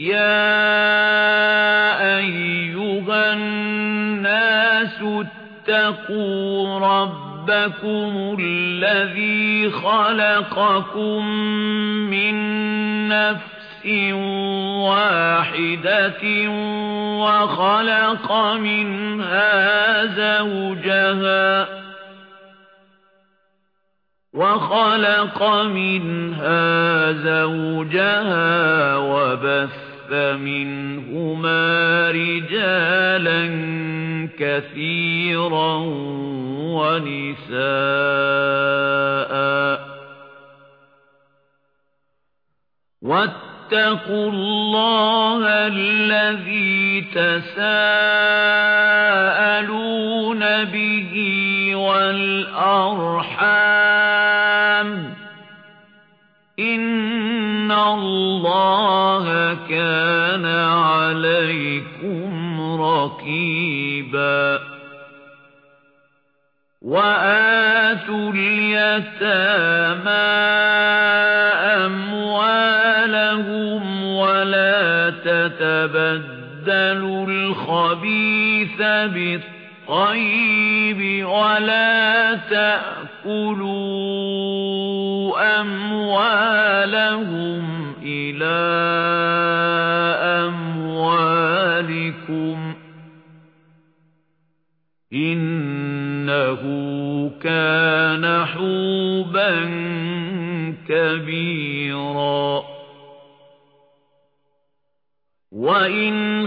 يَا أَيُّهَا النَّاسُ اتَّقُوا رَبَّكُمُ الَّذِي خَلَقَكُم مِّن نَّفْسٍ وَاحِدَةٍ وَخَلَقَ مِنْهَا زَوْجَهَا وَخَلَقَ مِنْهَا زَوْجَهَا وَبَثَّ مِنْهُمَا رِجَالًا كَثِيرًا وَنِسَاءً. وَاتَّقُوا اللَّهَ الَّذِي تَسَاءَلُونَ بِهِ وَالْأَرْحَامَ. إِنَّ اللَّهَ كَانَ عَلَيْكُمْ رَقِيبًا وَآتُوا الْيَتَامَى أَمْوَالَهُمْ وَلَا تَتَبَدَّلُوا الْخَبِيثَ بِالطَّيِّبِ وَلَا تَأْكُلُوا أَمْوَالَهُمْ إِلَى أَمْوَالِكُمْ إِنَّهُ كَانَ حُوبًا كَبِيرًا وَإِنْ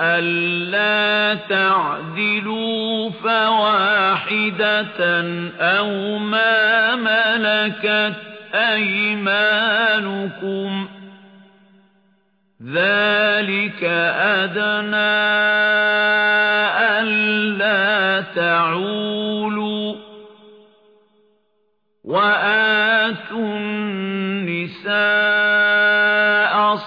أَلَّا تَعْدِلُوا فَوَاحِدَةً أَوْ مَا مَلَكَتْ أَيْمَانُكُمْ ذَلِكَ أَدْنَىٰ أَلَّا تَعُولُوا وَآتُوا النِّسَاءَ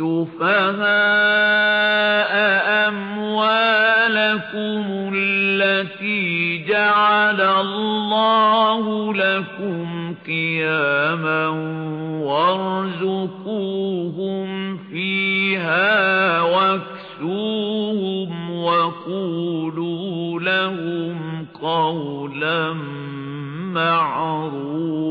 السُّفَهَاءَ أَمْوَالَكُمُ الَّتِي جَعَلَ اللَّهُ لَكُمْ قِيَامًا وَارْزُقُوهُمْ فِيهَا وَاكْسُوهُمْ وَقُولُوا لَهُمْ قَوْلًا مَّعْرُوفًا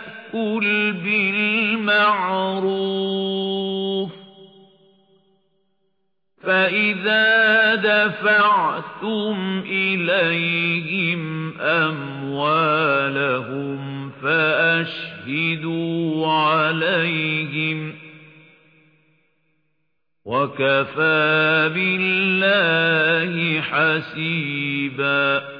بِالْمَعْرُوفِ فَإِذَا دَفَعْتُمْ إِلَيْهِمْ أَمْوَالَهُمْ فَأَشْهِدُوا عَلَيْهِمْ ۚ وَكَفَىٰ بِاللَّهِ اللَّهِ حَسِيبًا